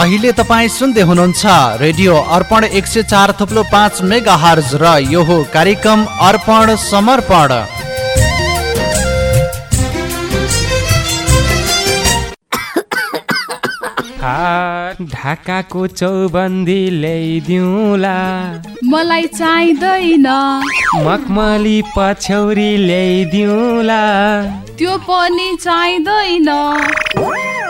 अहिले तपाईँ सुन्दै हुनुहुन्छ रेडियो अर्पण एक सय चार थुप्लो पाँच मेगा हर्ज र यो हो कार्यक्रम अर्पण समर्पण। ढाकाको चौबन्दी ल्याइदिउँला। मलाई चाहिँदैन। मखमली पछ्यौरी ल्याइदिउँला। त्यो पनि चाहिँदैन।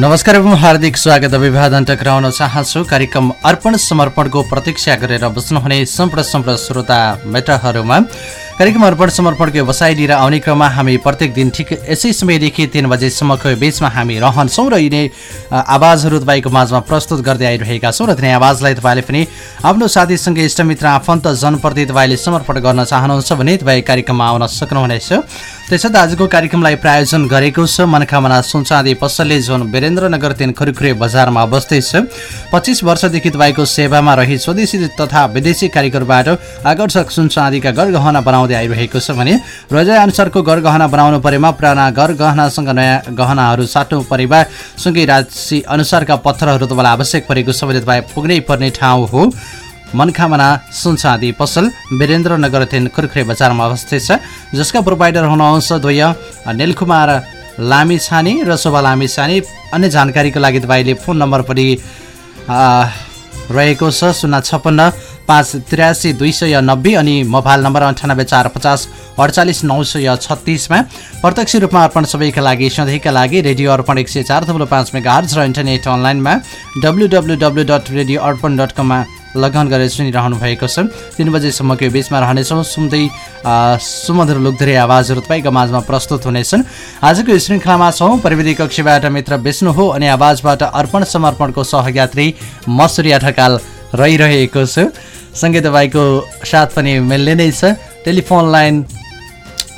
नमस्कार एवं हार्दिक स्वागत। अभिवादन टक्राउन चाहन्छु। कार्यक्रम अर्पण समर्पणको प्रतीक्षा गरेर बस्नुहुने सम्पूर्ण सम्पूर्ण श्रोता मेटाहरूमा। कार्यक्रम अर्पण समर्पणको व्यवसाय लिएर आउने क्रममा हामी प्रत्येक दिन ठिक यसै समयदेखि तिन बजेसम्मको बिचमा हामी रहन्छौँ र यिनै आवाजहरू तपाईँको माझमा प्रस्तुत गर्दै आइरहेका छौँ र तिनै आवाजलाई तपाईँले पनि आफ्नो साथीसँग इष्टमित्र आफन्त जनप्रति तपाईँले समर्पण गर्न चाहनुहुन्छ भने तपाईँ कार्यक्रममा आउन सक्नुहुनेछ। त्यसर्थ आजको कार्यक्रमलाई प्रायोजन गरेको छ। मनखामना सुनचाँदी पसलले जुन वीरेन्द्रनगर तिन खुरखुरे बजारमा अवस्थित छ। पच्चिस वर्षदेखि तपाईँको सेवामा रही स्वदेशी तथा विदेशी कारिगरबाट आकर्षक सुनचाँदीका गरगहना बनाउँदै आइरहेको छ भने अनुसारको गरगहना बनाउनु परेमा पुराना गरगहनासँग नयाँ गहनाहरू साट्नु परेमा सँगै राशि अनुसारका पत्थरहरू तपाईँलाई आवश्यक परेको छ भने तपाईँ पुग्नै पर्ने ठाउँ हो। मनखामना सुनचाँदी पसल वीरेन्द्रनगर तिन खुर्खुरे बजारमा अवस्थित छ जसका प्रोभाइडर हुनुहुन्छ द्वय निलकुमार लामिछाने र शोभा लामिछाने। अन्य जानकारीको लागि तपाईँले फोन नम्बर पनि रहेको छ शून्य छप्पन्न पाँच त्रियासी दुई सय नब्बे अनि मोबाइल नम्बर अन्ठानब्बे चार पचास अडचालिस नौ सय छत्तिसमा प्रत्यक्ष रूपमा अर्पण सबैका लागि सधैँका लागि रेडियो अर्पण एक सय चार थप्लो पाँच मेगा हर्ज र इन्टरनेट अनलाइनमा W W W dot radio Arpan dot कममा लगन गरेर सुनिरहनु भएको छ। तिन बजेसम्मको यो बिचमा रहनेछौँ। सुन्दै सुमधुर लोकधरी आवाजहरू तपाईँको माझमा प्रस्तुत हुनेछन्। आजको यो श्रृङ्खलामा छौँ। प्रविधि कक्षीबाट मित्र विष्णु हो अनि आवाजबाट अर्पण समर्पणको सहयात्री मसुरिया ढकाल रहिरहेको छु। सँगै तपाईँको साथ पनि मिल्ने नै छ। टेलिफोन लाइन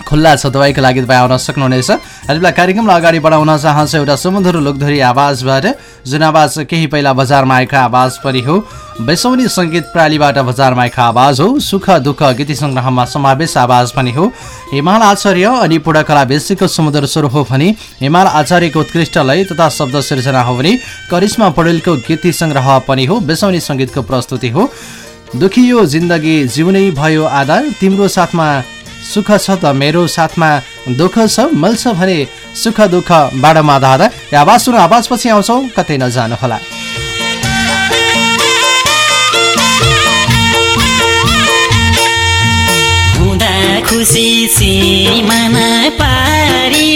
खुल्ला छ तपाईँको लागि तपाईँ आउन सक्नुहुनेछ। बेला कार्यक्रमलाई अगाडि बढाउन चाहन्छ एउटा सुमधुर लोकधरी आवाजबाट। जुन आवाज केही पहिला बजारमा आएको आवाज पनि हो। बेसौनी सङ्गीत प्रणालीबाट बजारमा आएको आवाज हो। सुख दुःख गीत सङ्ग्रहमा समावेश आवाज पनि हो। हिमाल आचार्य अनि पूर्णकला बेसीको समुद्र स्वर हो भने हिमाल आचार्यको उत्कृष्ट लय तथा शब्द सिर्जना हो भने करिश्मा पौडेलको गीत सङ्ग्रह पनि हो। बेसौनी सङ्गीतको प्रस्तुति हो। दुखियो जिन्दगी जिउनै भयो आधा तिम्रो साथमा सुख छ त मेरो साथमा दुःख छ मल्छ भने सुख दुःख बाटोमा धाँदा आवाज सुन आवाजपछि आउँछौ कतै नजानुहोला खुसी सिमाना पारी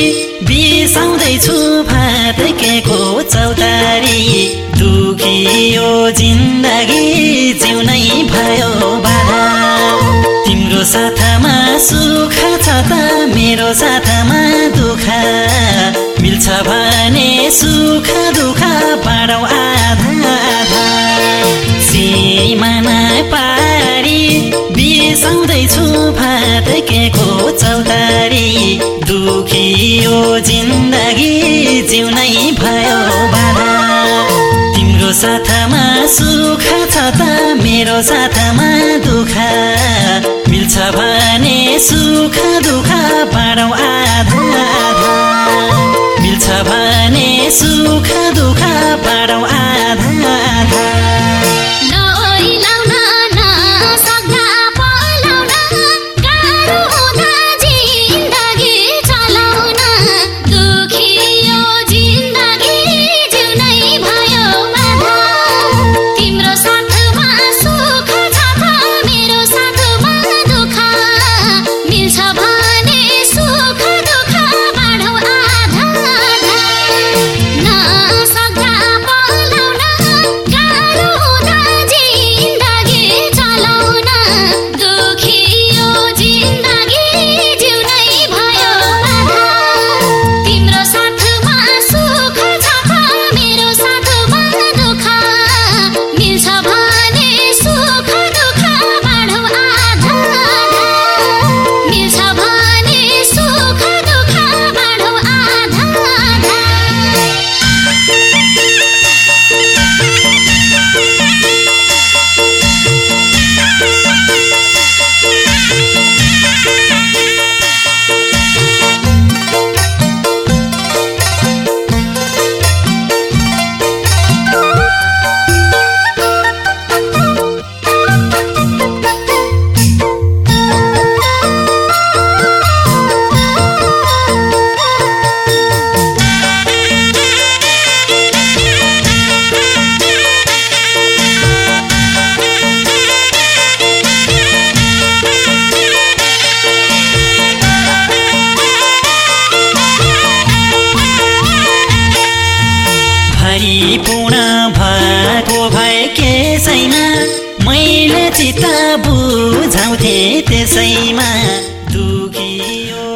बिसाउँदैछु भात केको चौतारी। दुखियो जिन्दगी सुख छ त मेरो साथमा दुःख। मिल्छ भने सुख दुःख बाँडौ आधा आधा। सिमाना पारी बिसाउँदैछु भात के को चौतारी दुखियो जिन्दगी जिउनै भयो बाधा। तिम्रो साथमा सुख छ त मेरो साथमा दुःख। मिल्छ भने सुख दुःख बाँडौ आधा आधा। मिल्छ भने सुख दुःख बाँडौ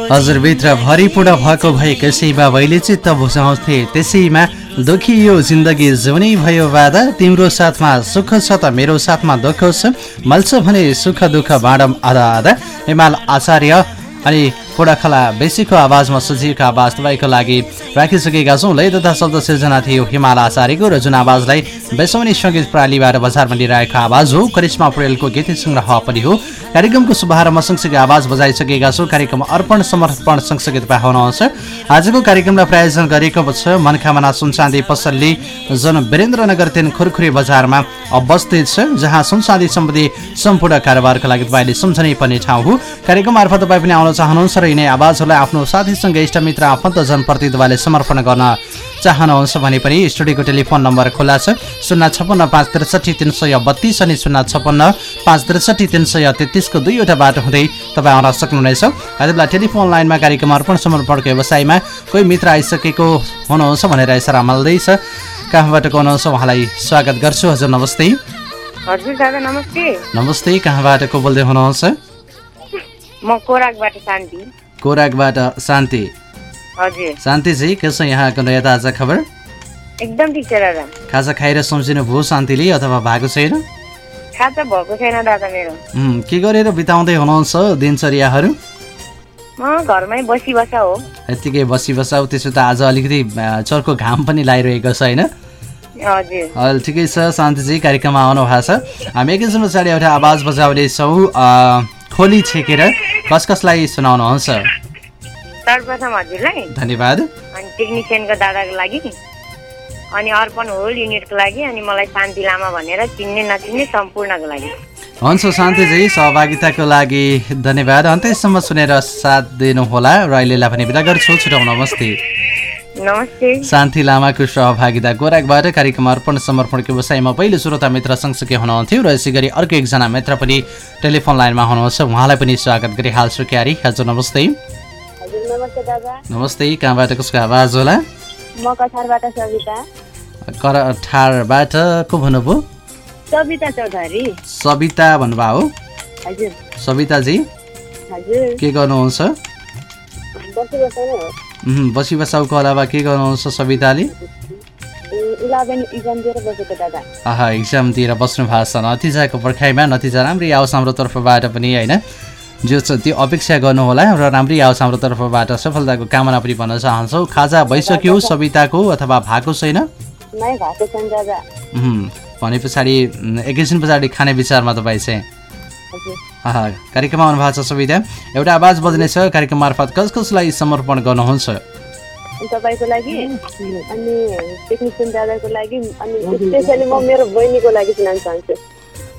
दुखियो हजुरभित्र भरिपूर्ण भएको भए कसैमा मैले चित्त बुझाउँथे। त्यसैमा दुखी यो जिन्दगी जिउनै भयो बाधा। तिम्रो साथमा सुख छ त मेरो साथमा दुःख छ। मल्छ भने सुख दुःख बाँडम आधा आधा। हिमाल आचार्य अनि पुडाखला बेसीको आवाजमा सुझिएको आवाज तपाईँको लागि राखिसकेका छौँ। लय तथा शब्द सिर्जना थियो हिमाल आचार्यको र जुन आवाजलाई बेसौनी सङ्गीत प्रणालीबाट बजारमा लिइरहेको आवाज हो करिश्मा पौडेलको गीत सङ्ग्रह पनि हो। कार्यक्रमको शुभारम्भ सँगसँगै आवाज बजाइसकेका छौँ। कार्यक्रम अर्पण समर्पण सँगसँगै तपाईँ हुनुहुन्छ आजको कार्यक्रमलाई प्रायोजन गरेको छ मनखामना सुनचाँदी पसलले जुन वीरेन्द्रनगर तिन खुरखुरी बजारमा अवस्थित छ जहाँ सुनचाँदी सम्बन्धी सम्पूर्ण कारोबारको लागि तपाईँले सम्झनै पर्ने ठाउँ हो। कार्यक्रम मार्फत तपाईँ पनि आउन चाहनुहुन्छ र यिनै आवाजहरूलाई आफ्नो साथीसँग इष्टमित्र आफन्त जनप्रति तपाईँले समर्पण गर्न चाहनुहुन्छ भने पनि स्टुडियोको टेलिफोन नम्बर खुला छ। शून्य छपन्न पाँच त्रिसठी तिन सय बत्तिस अनि शून्य छपन्न पाँच त्रिसठी तिन सय तेत्तिसको दुईवटा बाटो हुँदै तपाईँ आउन सक्नुहुनेछ। यति बेला टेलिफोन लाइनमा कार्यक्रम अर्पण समर्पणको व्यवसायमा कोही मित्र आइसकेको हुनुहुन्छ भनेर यसरा मल्दैछ कहाँबाट को हुनुहुन्छ उहाँलाई स्वागत गर्छु। हजुर नमस्ते। हजुर दादा नमस्ते। नमस्ते कहाँबाट को बोल्दै हुनुहुन्छ? म कोराकबाट शान्ति। कोराकबाट शान्ति। हजुर। शान्तिजी के छ यहाँको नयाँ ताजा खबर? एकदम ठिक छ दादा खाजा खाएर सम्झिनु भयो शान्तिले अथवा भएको छैन? खाजा भएको छैन दादा मेरो। के गरेर बिताउँदै हुनुहुन्छ दिनचर्याहरू? म घरमै बसी बस हो। यत्तिकै बसी बसाउ त्यसो त आज अलिकति चर्को घाम पनि लगाइरहेको छ होइन? हजुर। ठिकै छ शान्तिजी कार्यक्रममा आउनु भएको छ। हामी एकैछिन पछाडि एउटा आवाज बजाउनेछौँ खोली छेकेर कस कसलाई सुनाउनुहुन्छ सर्वप्रथम हजुरलाई धन्यवाद। अनि टेक्निसियनको दादाको लागि अनि अर्पण होल युनिटको लागि अनि मलाई शान्ति लामा भनेर चिन्ने नचिन्ने सम्पूर्णको लागि। हुन्छ शान्तिजी सहभागिताको लागि धन्यवाद। अन्त्यसम्म सुनेर साथ दिनुहोला र अहिलेलाई पनि बिदा गर्छु। नमस्ते नमस्ते। शान्ति लामाको सहभागिता गोराकबाट कार्यक्रम अर्पण समर्पणको व्यवसायमा पहिलो श्रोता मित्र सँगसँगै हुनुहुन्थ्यो र यसै गरी अर्को एकजना मित्र पनि टेलिफोन लाइनमा हुनुहुन्छ। उहाँलाई पनि स्वागत गरिहाल्छु। क्यारी हजुर नमस्ते। हजुर नमस्ते कहाँबाट कसको आवाज होला? करठारबाट को भन्नुभयो? सविता भन्नुभयो? हो सविताजी के गर्नुहुन्छ? बसी बसाउको अलावा के गर्नुहुन्छ सविताले? इलेभेन इक्जाम दिएर बसेको दादा। आहा इक्जाम दिएर बस्नु भएको छ नतिजाको पर्खाइमा नतिजा राम्रै आओस् हाम्रो तर्फबाट पनि होइन? जो छ त्यो अपेक्षा गर्नुहोला र राम्रै आओस् हाम्रो तर्फबाट सफलताको कामना पनि भन्न चाहन्छौँ। खाजा भइसक्यो सविताको अथवा भएको छैन? भने पछाडि एकैछिन पछाडि खाने विचारमा तपाईँ चाहिँ। कार्यक्रममा आउनु भएको छ सविता। एउटा आवाज बज्नेछ कार्यक्रम मार्फत कस कसलाई समर्पण गर्नुहुन्छ। अनि तपाईँको लागि अनि टेक्निसियन दादाको लागि अनि स्पेसली म मेरो बहिनीको लागि सुनाउन चाहन्छु।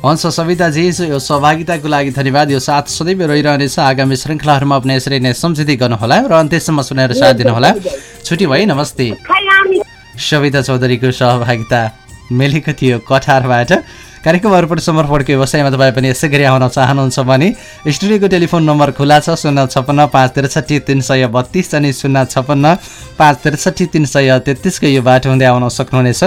हुन्छ सविताजी यो सहभागिताको लागि धन्यवाद। यो साथ सदैव रहिरहनेछ। आगामी श्रृङ्खलाहरूमा पनि यसरी नै सम्झिँदै गर्नुहोला र अन्त्यसम्म सुनेर साथ दिनुहोला। छुट्टी भयो नमस्ते। सविता चौधरीको सहभागिता मिलेको थियो कठारबाट। कार्यक्रम अर्पण समर्पणको व्यवसायमा तपाईँ पनि यसै गरी आउन चाहनुहुन्छ भने स्टुडियोको टेलिफोन नम्बर खुला छ शून्य छप्पन्न पाँच त्रिसठी तिन सय बत्तिस अनि शून्य छप्पन्न पाँच त्रिसठी तिन सय तेत्तिसको यो बाटो हुँदै आउन सक्नुहुनेछ।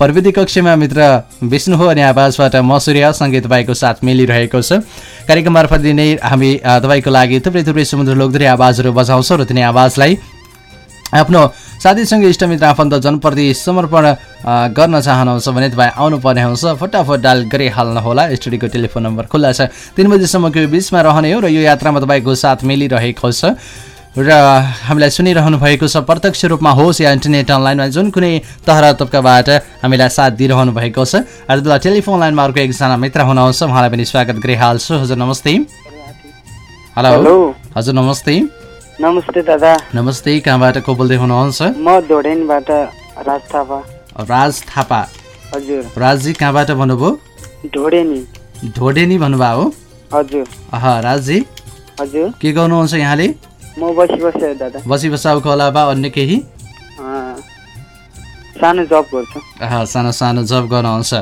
प्रविधि कक्षमा मित्र विष्णु हो अनि आवाजबाट म सूर्य सँगै तपाईँको साथ मिलिरहेको छ। कार्यक्रम मार्फत दिनै हामी तपाईँको लागि थुप्रै थुप्रै समुद्र लोकधरी आवाजहरू बजाउँछौँ र तिनी आवाजलाई आफ्नो साथीसँग इष्टमित्र आफन्त जनप्रति समर्पण गर्न चाहनुहुन्छ भने तपाईँ आउनुपर्ने हुन्छ। फटाफट डाल गरिहाल्नुहोला। स्टुडियोको टेलिफोन नम्बर खुल्ला छ। तिन बजीसम्मको यो बिचमा रहने हो र यो यात्रामा तपाईँको साथ मिलिरहेको छ। र हामीलाई सुनिरहनु भएको छ प्रत्यक्ष रूपमा होस् या इन्टरनेट अनलाइनमा जुन कुनै तहरा तब्काबाट हामीलाई साथ दिइरहनु भएको छ। आज बेला टेलिफोन लाइनमा अर्को एकजना मित्र हुनुहुन्छ। उहाँलाई पनि स्वागत गरिहाल्छु। हजुर नमस्ते। हेलो हजुर नमस्ते। नमस्ते दादा। नमस्ते कहाँबाट को बोल्दै हुनुहुन्छ? म धोडेनबाट राज थापा। राज थापा। हजुर। राजजी कहाँबाट भन्नुभयो? ढोडेनी। ढोडेनी भन्नुभयो? हो हजुर। अह राजजी। हजुर। के गर्नुहुन्छ यहाँले? म बसी बसेँ दादा। बसी बसाउको अलावा अन्य केही? सानो जब गर्छु। सानो सानो जब गर्नुहुन्छ।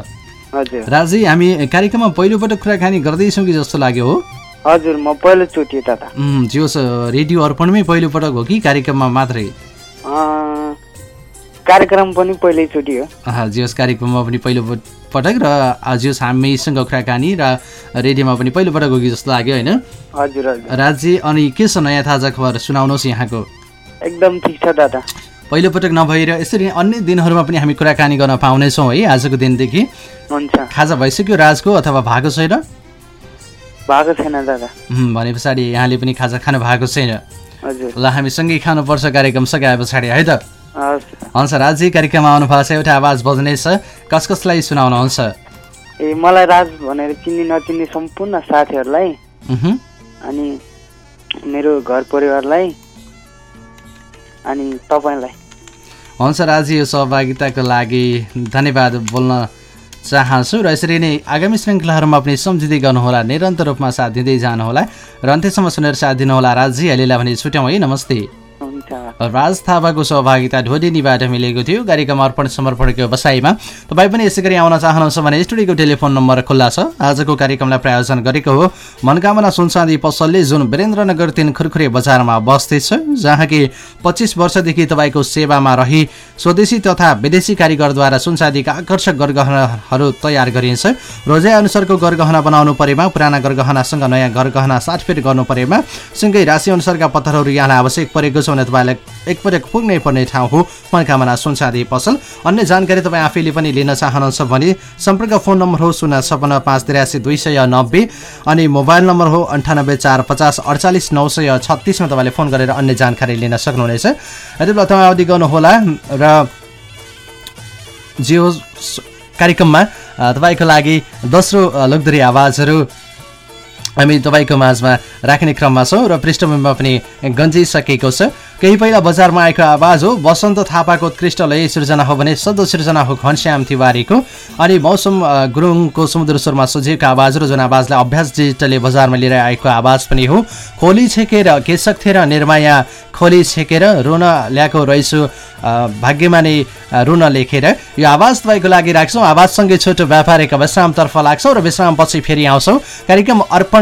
हजुर। राजजी हामी कार्यक्रममा पहिलोपटक कुराकानी गर्दैछौँ कि जस्तो लाग्यो हो? हजुर म पहिलोचोटि दादा जो रेडियो अर्पणमै पहिलोपटक हो कि कार्यक्रममा मात्रै? कार्यक्रम पनि पहिल्यैचोटि हो। जियोस् कार्यक्रममा पनि पहिलो पटक र जियोस् हामीसँग कुराकानी र रेडियोमा पनि पहिलोपटक हो कि जस्तो लाग्यो होइन? हजुर हजुर। राजी अनि के छ नयाँ ताजा खबर सुनाउनुहोस् यहाँको? एकदम ठिक छ दादा। पहिलोपटक नभएर यसरी अन्य दिनहरूमा पनि हामी कुराकानी गर्न पाउनेछौँ है आजको दिनदेखि। हुन्छ। खाजा भइसक्यो राजको अथवा भएको छैन? भएको छैन दादा। भने पछाडि यहाँले पनि खाजा खानु भएको छैन। ल हामी सँगै खानुपर्छ कार्यक्रम सघाए पछाडि है त? हुन्छ राजी कार्यक्रममा आउनु भएको छ एउटा आवाज बज्नेछ कस कसलाई सुनाउनुहुन्छ ए मलाई राज भनेर चिन्ने नचिन्ने सम्पूर्ण साथीहरूलाई अनि मेरो घर परिवारलाई अनि तपाईँलाई। हुन्छ राजी यो सहभागिताको लागि धन्यवाद बोल्न चाहन्छु र यसरी नै आगामी श्रृङ्खलाहरूमा पनि सम्झिँदै गर्नुहोला निरन्तर रूपमा साथ दिँदै जानुहोला र अन्त्यसम्म सुनेर साथ दिनुहोला राजी अहिलेलाई भने छुट्याउँ है नमस्ते। राज थापाको सहभागिता ढोडेनीबाट मिलेको थियो। कार्यक्रम अर्पण समर्पणको बसाइमा तपाईँ पनि यसै गरी आउन चाहनुहुन्छ भने स्टुडियोको टेलिफोन नम्बर खुल्ला छ। आजको कार्यक्रमलाई प्रायोजन गरेको हो मनकामना सुनसादी पसलले जुन वीरेन्द्रनगर तिन खुरखुरे बजारमा अवस्थित छ जहाँ कि पच्चिस वर्षदेखि तपाईँको सेवामा रही स्वदेशी तथा विदेशी कारिगरद्वारा सुनसादीका आकर्षक गरगहनाहरू तयार गरिन्छ। रोजाइ अनुसारको गरगहना बनाउनु परेमा पुराना गरगहनासँग नयाँ गरगहना साटफेट गर्नु परेमा सँगै राशि अनुसारका पत्थरहरू यहाँलाई आवश्यक परेको छ भने तपाईँलाई एकपटक पुग्नै पर्ने ठाउँ हो। मनकामना सुनसादी पसल। अन्य जानकारी तपाईँ आफैले पनि लिन चाहनुहुन्छ भने सम्पर्क फोन नम्बर हो शून्य छपन्न पाँच तिरासी दुई सय नब्बे अनि मोबाइल नम्बर हो अन्ठानब्बे चार पचास अडचालिस नौ सय छत्तिसमा तपाईँले फोन गरेर अन्य जानकारी लिन सक्नुहुनेछ। यति बेला तपाईँ अवधि गर्नुहोला र जियो कार्यक्रममा तपाईँको लागि दोस्रो अ, लोकदरी आवाजहरू हामी तपाईँको माझमा राख्ने क्रममा छौँ र पृष्ठभूमिमा पनि गन्जिसकेको छ। केही पहिला बजारमा आएको आवाज हो बसन्त थापाको उत्कृष्ट लय सृजना हो भने सदो सृजना हो घनश्याम तिवारीको। अनि मौसम गुरुङको समुद्र स्वरमा सजिएको आवाज र जुन आवाजलाई अभ्यास डिजिटलले बजारमा लिएर आएको आवाज पनि हो खोली छेकेर केसक थिएर निर्माया खोली छेकेर रुन ल्याएको रहेछु भाग्यमा नै रुन लेखेर। यो आवाज तपाईँको लागि राख्छौँ। आवाजसँगै छोटो व्यापारिक विश्रामतर्फ लाग्छौँ र विश्रामपछि फेरि आउँछौँ। कार्यक्रम अर्पण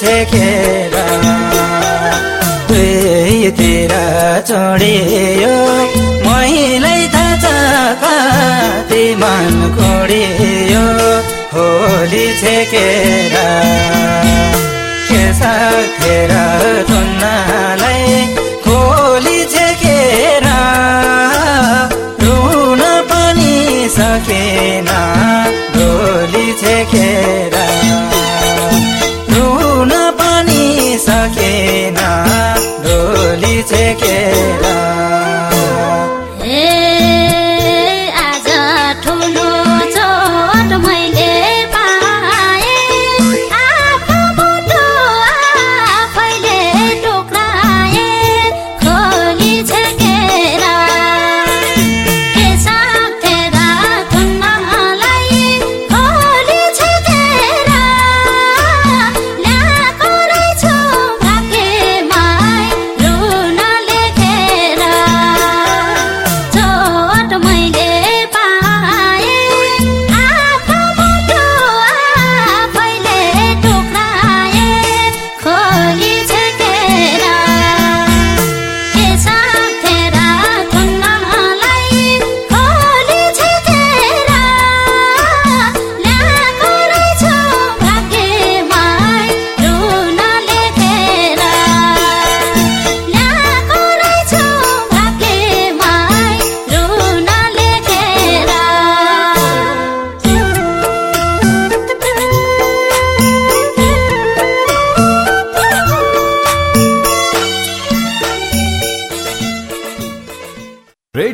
छेकेर दुईतिर छोडियो महिलाई थाहा कति मन कोडियो होली छेकेर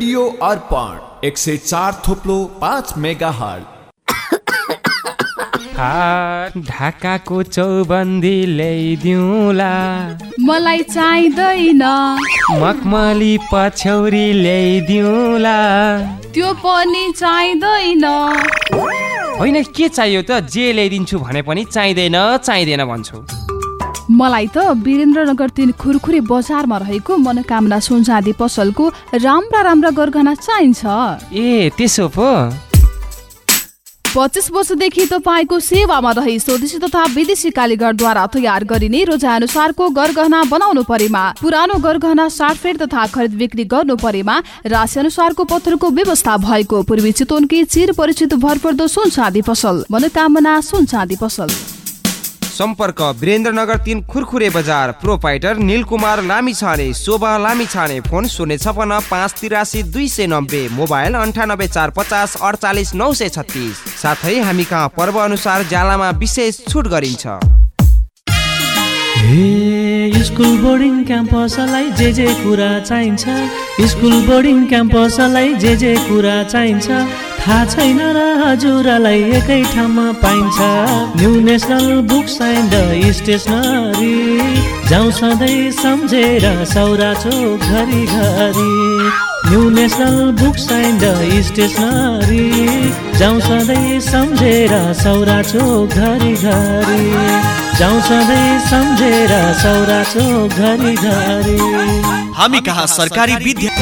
रेडियो अर्पण एक सय चार थोप्लो पाँच मेगा हल ढाकाको चौबन्दी ल्याइदिउँला। मलाई चाहिँदैन। मखमली पछ्यौरी ल्याइदिउँला। त्यो पनि चाहिँदैन। होइन के चाहियो त? जे ल्याइदिन्छु भने पनि चाहिँदैन चाहिँदैन भन्छु। मलाई त वीरेन्द्रनगर तिन खुरखुरे बजारमा रहेको मनोकामना सुनचाँदी पसलको राम्रा राम्रा गरगहना चाहिन्छ। ए त्यसो पो। पच्चिस वर्षदेखि तपाईँको सेवामा रही स्वदेशी तथा विदेशी कालीगरद्वारा तयार गरिने रोजा अनुसारको गरगहना बनाउनु परेमा पुरानो गरगहना साटफेट तथा खरिद बिक्री गर्नु परेमा राशि अनुसारको पत्रको व्यवस्था भएको पूर्वी चितवनकी चिर परिचित भरपर्दो सुन चाँदी पसल मनोकामना सुन चाँदी पसल। सम्पर्क वीरेन्द्रनगर तिन खुरखुरे बजार। प्रोपाइटर निलकुमार लामिछाने शोभा लामिछाने फोन शून्य छपन्न पाँच तिरासी दुई सय नब्बे मोबाइल अन्ठानब्बे चार पचास अडचालिस नौ सय छत्तिस। साथै हामी कहाँ पर्व अनुसार जालामा विशेष छुट गरिन्छ। स्कुल बोर्डिङ क्याम्पसलाई जे जे कुरा चाहिन्छ। स्कुल बोर्डिङ क्याम्पसलाई जे जे कुरा चाहिन्छ। थाहा छैन र हजुरलाई एकै ठाउँमा पाइन्छ। New national books and stationery जाउँ सधैँ सम्झेर सौरा चोक घरि घरि। New national books and stationery जाउँ सधैँ सम्झेर सौरा चोक घरि घरि। जाउँ सधैँ सम्झेर सौरा चोक घरि घरि। हामी कहाँ सरकारी विद्या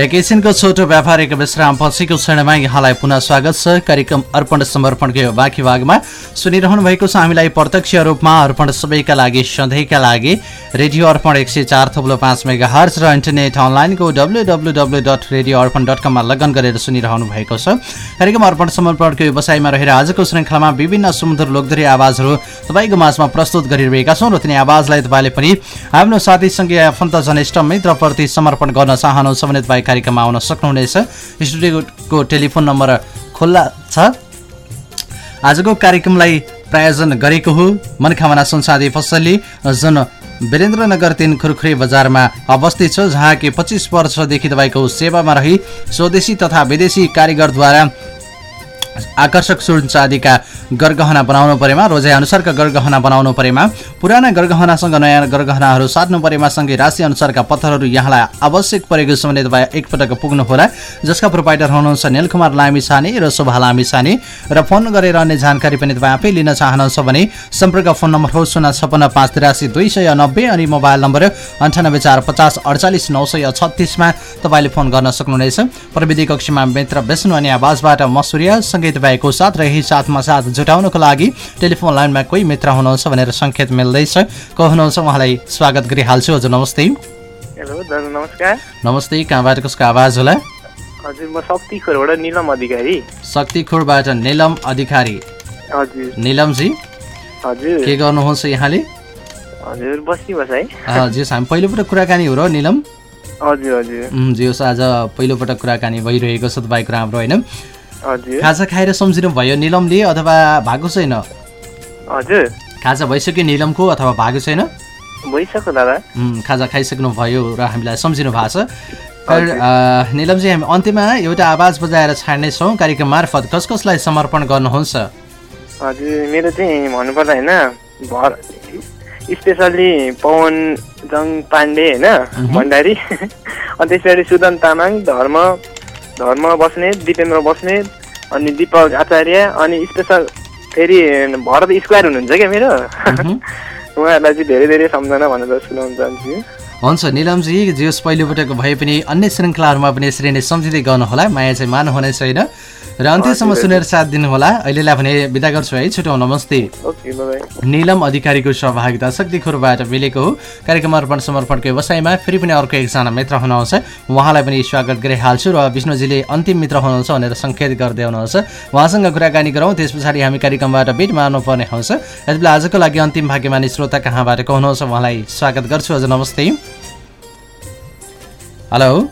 एकैछिनको छोटो व्यापारिक विश्राम पछिको क्षणमा यहाँलाई पुनः स्वागत छ। कार्यक्रम अर्पण समर्पणको यो बाँकी भागमा सुनिरहनु भएको छ हामीलाई प्रत्यक्ष रूपमा अर्पण सबैका लागि सधैँका लागि। रेडियो अर्पण एक सय चार थप्लो पाँच मेगा हर्च र इन्टरनेट अनलाइनको W W W dot radio Arpan dot कममा लगन गरेर सुनिरहनु भएको छ। कार्यक्रम अर्पण समर्पणको व्यवसायमा रहेर आजको श्रृङ्खलामा विभिन्न सुमधुर लोकधरी आवाजहरू तपाईँको माझमा प्रस्तुत गरिरहेका छौँ र तिनी आवाजलाई तपाईँले पनि आफ्नो साथीसँगै आफन्त जनिष्ठ मित्रप्रति समर्पण गर्न चाहनुहुन्छ भने तपाईँ कार्यक्रममा आउन सक्नुहुनेछ। स्टुडियोको टेलिफोन नम्बर खुल्ला छ। आजको कार्यक्रमलाई प्रायोजन गरेको हो मनखामना संसादी पसलले जुन वीरेन्द्रनगर तिन खुरखुरी बजारमा अवस्थित छ जहाँ कि पच्चिस वर्षदेखि तपाईँको सेवामा रही स्वदेशी तथा विदेशी कारिगरद्वारा आकर्षक सुन चाँदीका गरगहना बनाउनु परेमा अनुसारका गरगहना बनाउनु परेमा पुराना गरगहनासँग नयाँ गरगहनाहरू साट्नु परेमा सँगै राशि अनुसारका पत्थरहरू यहाँलाई आवश्यक परेको भने तपाईँ एकपटक पुग्नुहोला। जसका प्रोभाइडर हुनुहुन्छ निलकुमार लामी छाने र शोभा लामी छाने र फोन गरेर अन्य जानकारी पनि तपाईँ आफै लिन चाहनुहुन्छ भने सम्पर्क फोन नम्बर हो शून्य छपन्न पाँच तिरासी दुई सय नब्बे अनि मोबाइल नम्बर अन्ठानब्बे चार पचास अडचालिस नौ सय छत्तिसमा तपाईँले फोन गर्न सक्नुहुनेछ। प्रविधि कक्षमा मित्र विष्णु अनि आवाजबाट सँगै तपाईँको साथ र यही साथमा साथ जुटाउनको लागि टेलिफोन लाइनमा कोही मित्र हुनुहुन्छ भनेर सङ्केत मिल्दैछ। को हुनुहुन्छ? उहाँलाई स्वागत गरिहाल्छु। हजुर नमस्ते। हेलो दाजु नमस्कार। नमस्ते कहाँबाट कसको आवाज होला? हजुर म शक्तिखोरबाट निलम अधिकारी। शक्तिखोरबाट निलम अधिकारी। हजुर। निलमजी हजुर। के गर्नुहुन्छ यहाँले? हजुर बसी बस है। अँ, जियोस् हामी पहिलोपटक कुराकानी हो र निलम? हजुर हजुर। जियोस् आज पहिलोपटक कुराकानी भइरहेको छ तपाईँको राम्रो होइन। हजुर खाजा खाएर सम्झिनु भयो निलमले अथवा भएको छैन? हजुर। खाजा भइसक्यो निलमको अथवा भएको छैन? भइसक्यो दादा। उम्, खाजा खाइसक्नु भयो र हामीलाई सम्झिनु भएको छ। निलमजी हामी अन्त्यमा एउटा आवाज बजाएर छाड्नेछौँ। कार्यक्रम मार्फत कस कसलाई समर्पण गर्नुहुन्छ? हजुर मेरो चाहिँ भन्नुपर्दा होइन भर स्पेसल्ली पवन जङ पाण्डे होइन भण्डारी। अनि त्यसरी सुदन तामाङ धर्म धर्म बस्नेत दिपेन्द्र बस्नेत अनि दिपक आचार्य अनि स्पेसल फेरि भरत स्क्वायर हुनुहुन्छ क्या मेरो? उहाँहरूलाई चाहिँ धेरै धेरै सम्झना भनेर सुनाउन चाहन्छु। हुन्छ निलमजी जियोस् पहिलोपटक भए पनि अन्य श्रृङ्खलाहरूमा पनि यसरी नै सम्झिँदै गर्नुहोला। माया चाहिँ मान्नुहुने छैन। र अन्त्यसम्म सुनेर साथ दिनुहोला। अहिलेलाई भने बिदा गर्छु है। छुट्याउ नमस्ते। निलम अधिकारीको सहभागिता शक्तिखोरबाट मिलेको हो। कार्यक्रम अर्पण समर्पणको व्यवसायमा फेरि पनि अर्को एकजना मित्र हुनुहुन्छ। उहाँलाई पनि स्वागत गरिहाल्छु र विष्णुजीले अन्तिम मित्र हुनुहुन्छ भनेर सङ्केत गर्दै हुनुहुन्छ। उहाँसँग कुराकानी गरौँ। त्यस पछाडि हामी कार्यक्रमबाट बिट मार्नुपर्ने हुन्छ। यति बेला आजको लागि अन्तिम भाग्यमानी श्रोता कहाँबाट हुनुहुन्छ? उहाँलाई स्वागत गर्छु। हजुर नमस्ते। हेलो।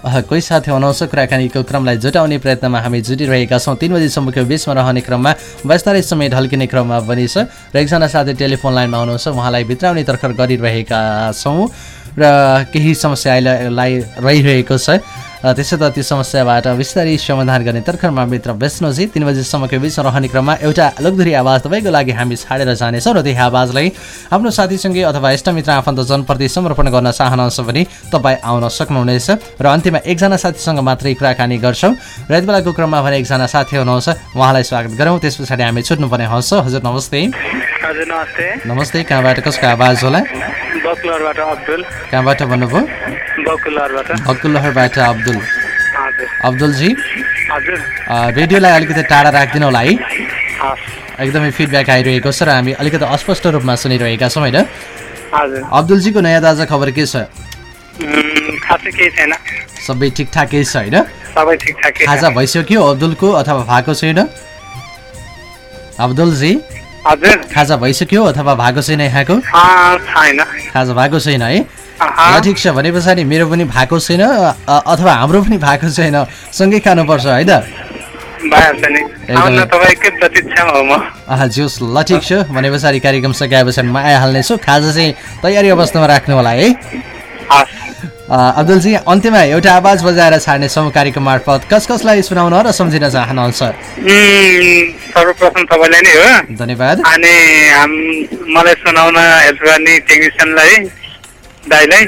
कोही साथी हुनुहुन्छ? कुराकानीको क्रमलाई जुटाउने प्रयत्नमा हामी जुटिरहेका छौँ। तिन बजीसम्मको बिचमा रहने क्रममा व्यस्तै समय ढल्किने क्रममा पनि छ। र एकजना साथी टेलिफोन लाइनमा हुनुहुन्छ। उहाँलाई भित्राउने तर्खर गरिरहेका छौँ। र केही समस्यालाई रहिरहेको छ। त्यसो त त्यो समस्याबाट बिस्तारै समाधान गर्ने तर्खरमा मित्र विष्णुजी तिन बजीसम्मको बिचमा रहने क्रममा एउटा लोकधुरी आवाज तपाईँको लागि हामी छाडेर जानेछौँ र त्यही आवाजलाई आफ्नो साथीसँगै अथवा इष्टमित्र आफन्तजनप्रति समर्पण गर्न चाहनुहुन्छ भने तपाईँ आउन सक्नुहुनेछ र अन्त्यमा एकजना साथीसँग मात्रै कुराकानी गर्छौँ र यति बेलाको क्रममा भने एकजना साथी हुनुहुन्छ। उहाँलाई स्वागत गरौँ। त्यस पछाडि हामी छुट्नुपर्ने हुन्छ हजुर नमस्ते। हजुर नमस्ते। नमस्ते कहाँबाट कसको आवाज होला? अब्दुल। कहाँबाट भन्नुभयो? बकुलरबाट भक्कुलहरबाट अब्दुल। अब्दुलजी रेडियोलाई अलिकति टाढा राखिदिनु होला है। एकदमै फिडब्याक आइरहेको छ र हामी अलिकति अस्पष्ट रूपमा सुनिरहेका छौँ होइन? अब्दुलजीको नयाँ ताजा खबर के छ? सबै ठिकठाकै छ होइन? खाजा भइसक्यो अब्दुलको अथवा भएको छैन? अब्दुलजी? खाजा भइसक्यो अथवा भएको छैन यहाँको? खाजा भएको छैन है? ठिक छ भने पछाडि मेरो पनि भएको छैन अथवा हाम्रो पनि भएको छैन सँगै खानुपर्छ है त? जोस् ल ठिक छ भने पछाडि कार्यक्रम सकिएपछि म आइहाल्नेछु। खाजा चाहिँ तयारी अवस्थामा राख्नु होला है? अब्दुलजी अन्त्यमा एउटा आवाज बजाएर छाड्नेछौँ कार्यक्रम मार्फत कस कसलाई सुनाउन र सम्झिन चाहनुहुन्छ? सर्वप्रथम तपाईँलाई नै हो। धन्यवाद। अनि हाम मलाई सुनाउन हेल्प गर्ने टेक्निसियनलाई दाईलाई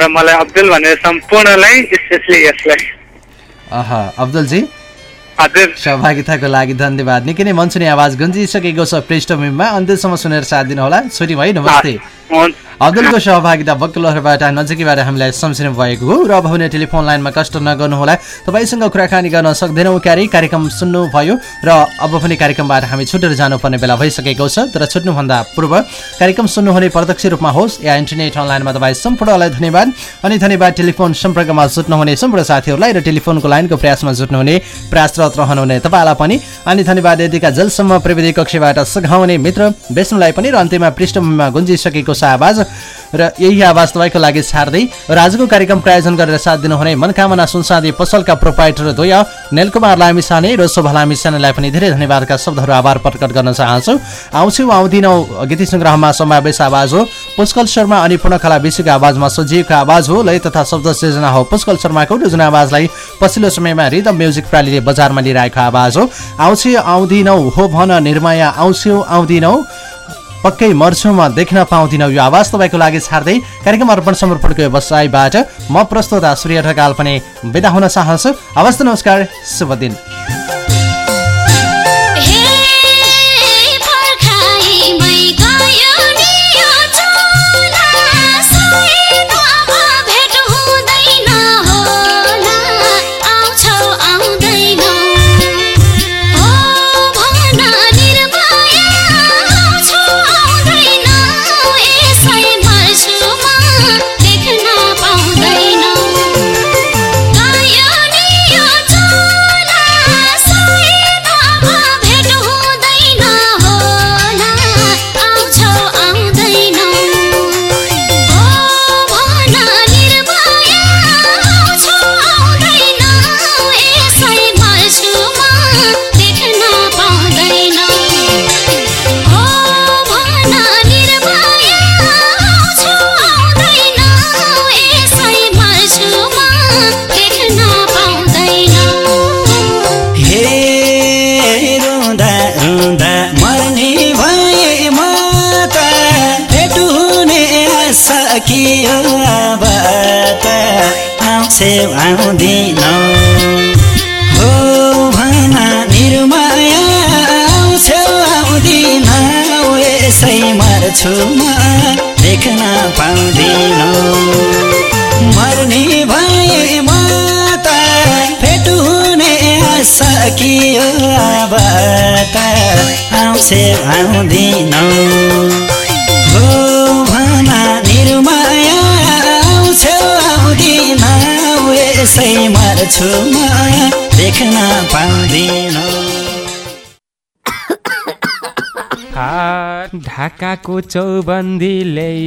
र मलाई अब्दुल भनेर सम्पूर्णलाई स्पेसली यसलाई। अह अब्दुलजी। हजुर। सहभागिताको लागि धन्यवाद। निकै नै मनसुनी आवाज गुन्जिसकेको छ पृष्ठभूमिमा। अन्त्यसम्म सुनेर साथ दिनुहोला। छोरी भाइ नमस्ते। अब्दुलको सहभागिता बक्लहरूबाट नजिकैबाट हामीलाई सम्झिनु भएको हो र अब भने टेलिफोन लाइनमा कष्ट नगर्नुहोला। तपाईँसँग कुराकानी गर्न सक्दैनौँ क्यारे कार्यक्रम सुन्नुभयो र अब पनि कार्यक्रमबाट हामी छुटेर जानुपर्ने बेला भइसकेको छ। तर छुट्नुभन्दा पूर्व कार्यक्रम सुन्नुहुने प्रत्यक्ष रूपमा होस् या इन्टरनेट अनलाइनमा तपाईँ सम्पूर्णलाई धन्यवाद। अनि धन्यवाद टेलिफोन सम्पर्कमा जुट्नुहुने सम्पूर्ण साथीहरूलाई र टेलिफोनको लाइनको प्रयासमा जुट्नुहुने प्रयासरत रहनुहुने तपाईँलाई पनि। अनि धन्यवाद यतिका जलसम्म प्रविधि कक्षबाट सघाउने मित्र विष्णुलाई पनि र अन्त्यमा पृष्ठभूमिमा गुन्जिसकेको छ आवाज। र यही आवाज तपाईँको लागि छाड्दै र आजको कार्यक्रम प्रायोजन गरेर साथ दिनुहुने मनकामना सुनसादी पसलका प्रोपाइटर द्वय नेलकुमार लामिसाने र शोभा लामिसानेलाई पनि धेरै धन्यवादका शब्दहरू आभार प्रकट गर्न चाहन्छु। आउँछु आउँदिनौ गीति सङ्ग्रहमा समावेश आवाज हो। पुष्कल शर्मा अनि पूर्णकला विश्वको आवाजमा सजीवको आवाज हो। लय तथा शब्द सृजना हो। पुष्कल शर्माको जुन आवाजलाई पछिल्लो समयमा रिदम म्युजिक प्रालीले बजारमा लिइरहेको आवाज हो। आउँछु आउँदिनौ हो भन निर्माया। आउँछु आउँदिनौ पक्कै मर्छु म देख्न पाउँदिनँ यो आवाज तपाईँको लागि छाड्दै कार्यक्रम अर्पण समर्पणको व्यवसायबाट म प्रस्तुत सूर्य ढकाल पनि बिदा हुन चाहन्छु। हवस् नमस्कार शुभ दिन। सकियो अब त आउँछे आउँदिनौ हो भन निर्माया आउँछौ आउँदिनौ यसै मर्छु म देख्न पाउँदिनौ मर्ने भए म त भेट हुने सकियो अब त आउँछे आउँदिनौ। यसै मर्छु म देख्न पाउँदिनौ। ढाकाको चौबन्दी ल्याइ